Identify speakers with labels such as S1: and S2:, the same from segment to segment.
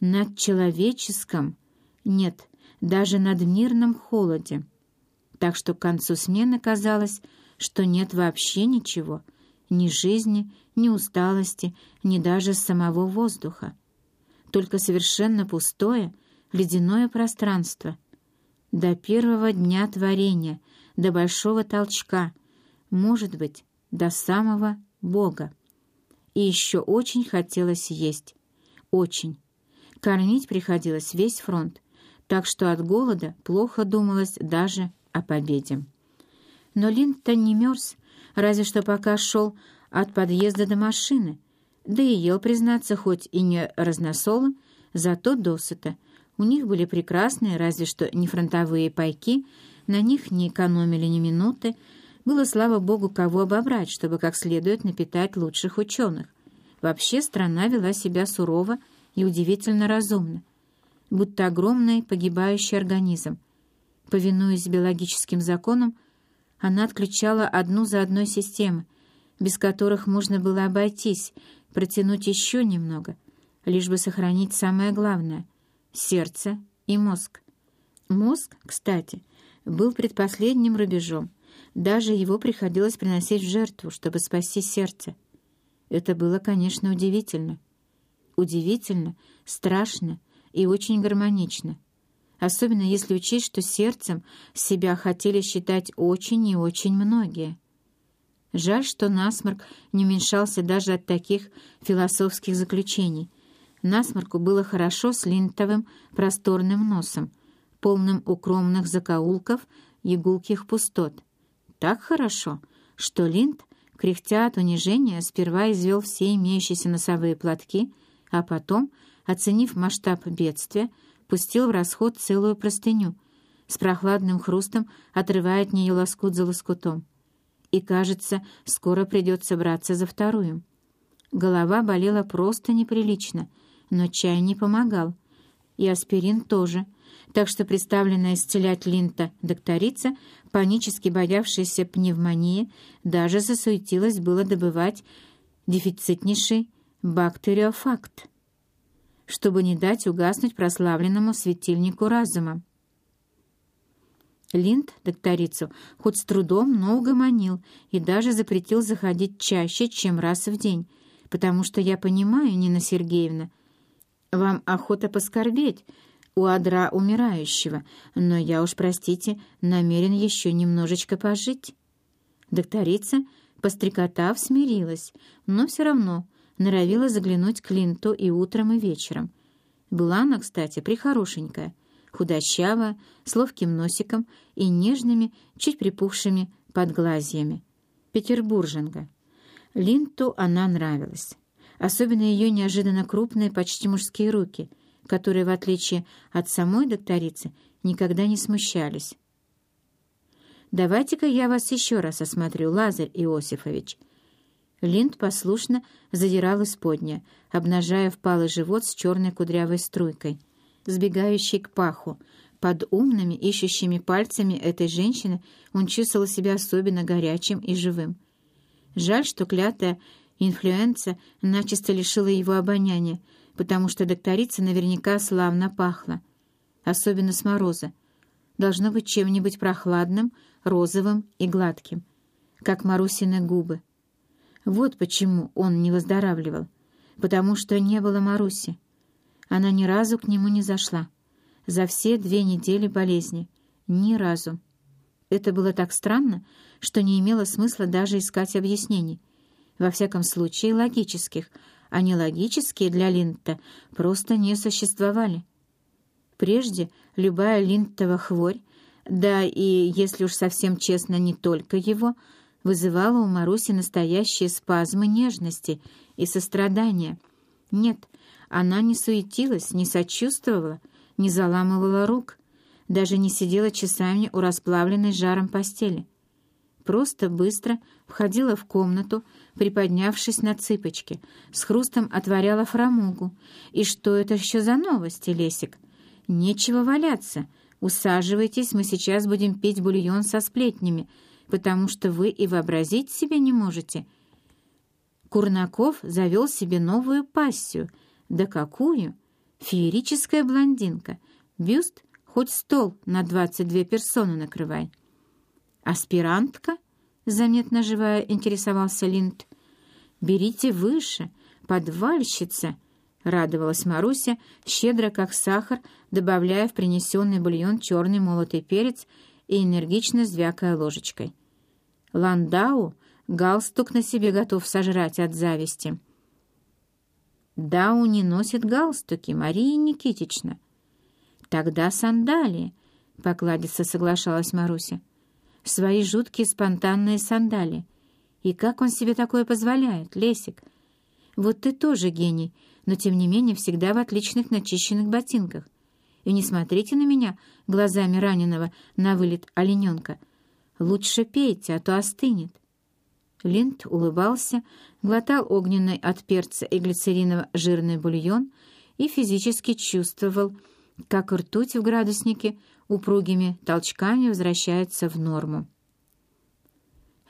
S1: над человеческом, нет, даже над мирном холоде. Так что к концу смены казалось, что нет вообще ничего, ни жизни, ни усталости, ни даже самого воздуха. Только совершенно пустое, ледяное пространство. До первого дня творения, до большого толчка, может быть, до самого Бога. И еще очень хотелось есть. Очень. Кормить приходилось весь фронт, так что от голода плохо думалось даже о победе. Но Линд-то не мерз, разве что пока шел от подъезда до машины, да и ел, признаться, хоть и не разносолом, зато досыта. У них были прекрасные, разве что не фронтовые пайки, на них не экономили ни минуты, было, слава богу, кого обобрать, чтобы как следует напитать лучших ученых. Вообще страна вела себя сурово и удивительно разумно, будто огромный погибающий организм. Повинуясь биологическим законам, она отключала одну за одной системы, без которых можно было обойтись, протянуть еще немного, лишь бы сохранить самое главное — сердце и мозг. Мозг, кстати, был предпоследним рубежом. Даже его приходилось приносить в жертву, чтобы спасти сердце. Это было, конечно, удивительно. Удивительно, страшно и очень гармонично. Особенно если учесть, что сердцем себя хотели считать очень и очень многие. Жаль, что насморк не уменьшался даже от таких философских заключений. Насморку было хорошо с линтовым просторным носом, полным укромных закоулков и гулких пустот. Так хорошо, что Линд, кряхтя от унижения, сперва извел все имеющиеся носовые платки, а потом, оценив масштаб бедствия, пустил в расход целую простыню, с прохладным хрустом отрывая от нее лоскут за лоскутом. И, кажется, скоро придется браться за вторую. Голова болела просто неприлично, но чай не помогал, и аспирин тоже, так что представленная исцелять Линта докторица, панически боявшаяся пневмонии, даже засуетилась было добывать дефицитнейший бактериофакт, чтобы не дать угаснуть прославленному светильнику разума. Линд докторицу хоть с трудом, но угомонил и даже запретил заходить чаще, чем раз в день, потому что я понимаю, Нина Сергеевна, вам охота поскорбеть у адра умирающего, но я уж, простите, намерен еще немножечко пожить. Докторица, пострекотав, смирилась, но все равно норовила заглянуть к Линту и утром, и вечером. Была она, кстати, прихорошенькая — худощавая, с ловким носиком и нежными, чуть припухшими подглазьями. Петербурженка. Линту она нравилась. Особенно ее неожиданно крупные, почти мужские руки, которые, в отличие от самой докторицы, никогда не смущались. «Давайте-ка я вас еще раз осмотрю, Лазарь Иосифович». Линд послушно задирал исподня, обнажая впалый живот с черной кудрявой струйкой — сбегающий к паху. Под умными, ищущими пальцами этой женщины он чувствовал себя особенно горячим и живым. Жаль, что клятая инфлюенция начисто лишила его обоняния, потому что докторица наверняка славно пахла, особенно с мороза. Должно быть чем-нибудь прохладным, розовым и гладким, как Марусины губы. Вот почему он не выздоравливал, потому что не было Маруси. Она ни разу к нему не зашла. За все две недели болезни. Ни разу. Это было так странно, что не имело смысла даже искать объяснений. Во всяком случае, логических, а не логические для Линта просто не существовали. Прежде любая линтова хворь, да и, если уж совсем честно, не только его, вызывала у Маруси настоящие спазмы нежности и сострадания. Нет, она не суетилась, не сочувствовала, не заламывала рук, даже не сидела часами у расплавленной жаром постели. Просто быстро входила в комнату, приподнявшись на цыпочки, с хрустом отворяла фрамугу. И что это еще за новости, Лесик? Нечего валяться. Усаживайтесь, мы сейчас будем пить бульон со сплетнями, потому что вы и вообразить себе не можете. Курнаков завел себе новую пассию — да какую? Феерическая блондинка. Бюст хоть стол на двадцать две персоны накрывай. «Аспирантка?» — заметно живая интересовался Линд. «Берите выше, подвальщица!» — радовалась Маруся, щедро как сахар, добавляя в принесенный бульон черный молотый перец и энергично звякая ложечкой. Ландау галстук на себе готов сожрать от зависти. Дау не носит галстуки, Мария Никитична. Тогда сандалии, — покладисто соглашалась Маруся. Свои жуткие спонтанные сандали. И как он себе такое позволяет, Лесик? Вот ты тоже гений, но тем не менее всегда в отличных начищенных ботинках. И не смотрите на меня глазами раненого на вылет олененка. Лучше пейте, а то остынет. Линд улыбался, глотал огненный от перца и глицеринова жирный бульон и физически чувствовал, как ртуть в градуснике упругими толчками возвращается в норму.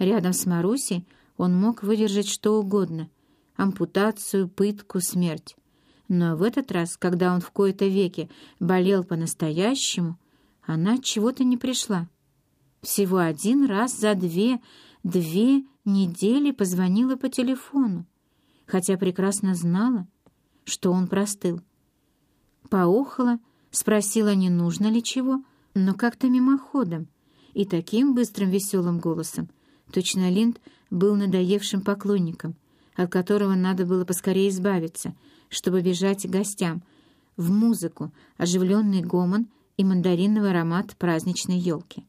S1: Рядом с Марусей он мог выдержать что угодно — ампутацию, пытку, смерть. Но в этот раз, когда он в кои-то веки болел по-настоящему, она чего-то не пришла. Всего один раз за две, две недели позвонила по телефону, хотя прекрасно знала, что он простыл. Поохала, спросила, не нужно ли чего, но как-то мимоходом и таким быстрым веселым голосом. Точно Линд был надоевшим поклонником, от которого надо было поскорее избавиться, чтобы бежать к гостям, в музыку, оживленный гомон и мандариновый аромат праздничной елки.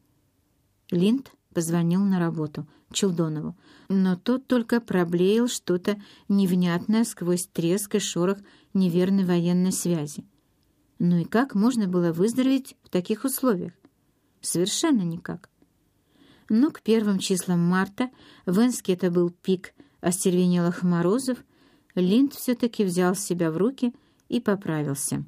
S1: Линд позвонил на работу Челдонову, но тот только проблеял что-то невнятное сквозь треск и шорох неверной военной связи. Ну и как можно было выздороветь в таких условиях? Совершенно никак. Но к первым числам марта, в Энске это был пик остервенелых морозов, Линд все-таки взял себя в руки и поправился.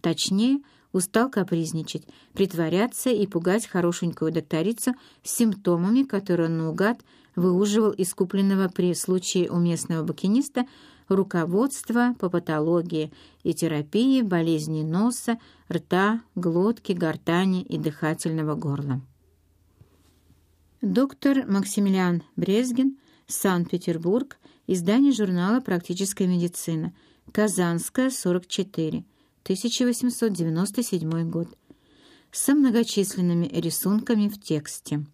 S1: Точнее, устал капризничать, притворяться и пугать хорошенькую докторицу симптомами, которые он наугад выуживал из купленного при случае у местного букиниста руководства по патологии и терапии болезней носа, рта, глотки, гортани и дыхательного горла. Доктор Максимилиан Брезгин, Санкт-Петербург, издание журнала «Практическая медицина», Казанская, 44, 1897 год, со многочисленными рисунками в тексте.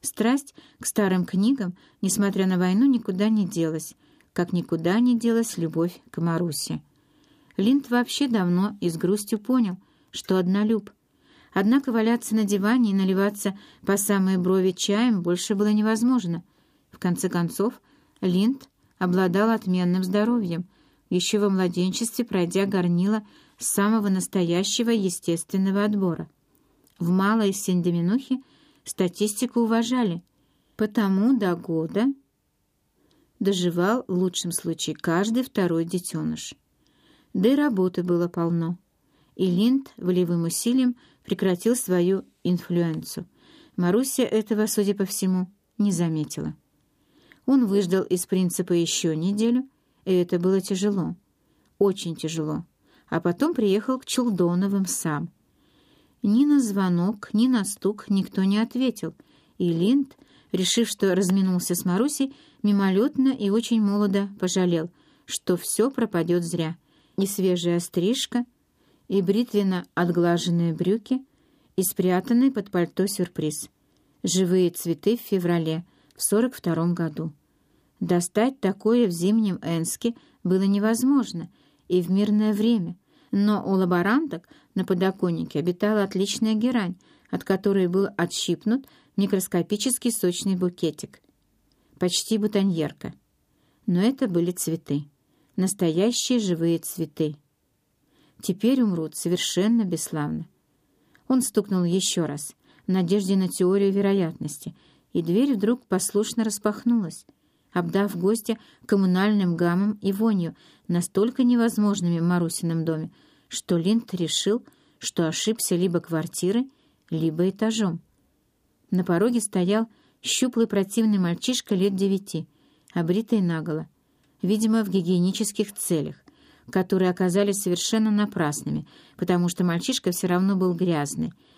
S1: Страсть к старым книгам, несмотря на войну, никуда не делась, как никуда не делась любовь к Марусе. Линд вообще давно и с грустью понял, что однолюб. Однако валяться на диване и наливаться по самые брови чаем больше было невозможно. В конце концов, Линд обладал отменным здоровьем, еще во младенчестве пройдя горнило самого настоящего естественного отбора. В малой Синдеминухе статистику уважали, потому до года доживал в лучшем случае каждый второй детеныш. Да и работы было полно. И Линд волевым усилием прекратил свою инфлюенцию. Маруся этого, судя по всему, не заметила. Он выждал из принципа еще неделю, и это было тяжело, очень тяжело а потом приехал к Чулдоновым сам. Ни на звонок, ни на стук никто не ответил, и Линд, решив, что разминулся с Марусей, мимолетно и очень молодо пожалел, что все пропадет зря. И свежая стрижка, и бритвенно отглаженные брюки, и спрятанный под пальто сюрприз. Живые цветы в феврале в 42 году. Достать такое в зимнем Энске было невозможно и в мирное время, но у лаборанток на подоконнике обитала отличная герань, от которой был отщипнут микроскопический сочный букетик. Почти бутоньерка. Но это были цветы. Настоящие живые цветы. Теперь умрут совершенно бесславно. Он стукнул еще раз, в надежде на теорию вероятности, и дверь вдруг послушно распахнулась, обдав гостя коммунальным гамом и вонью, настолько невозможными в Марусином доме, что Линд решил, что ошибся либо квартирой, либо этажом. На пороге стоял щуплый противный мальчишка лет девяти, обритый наголо, видимо, в гигиенических целях, которые оказались совершенно напрасными, потому что мальчишка все равно был грязный,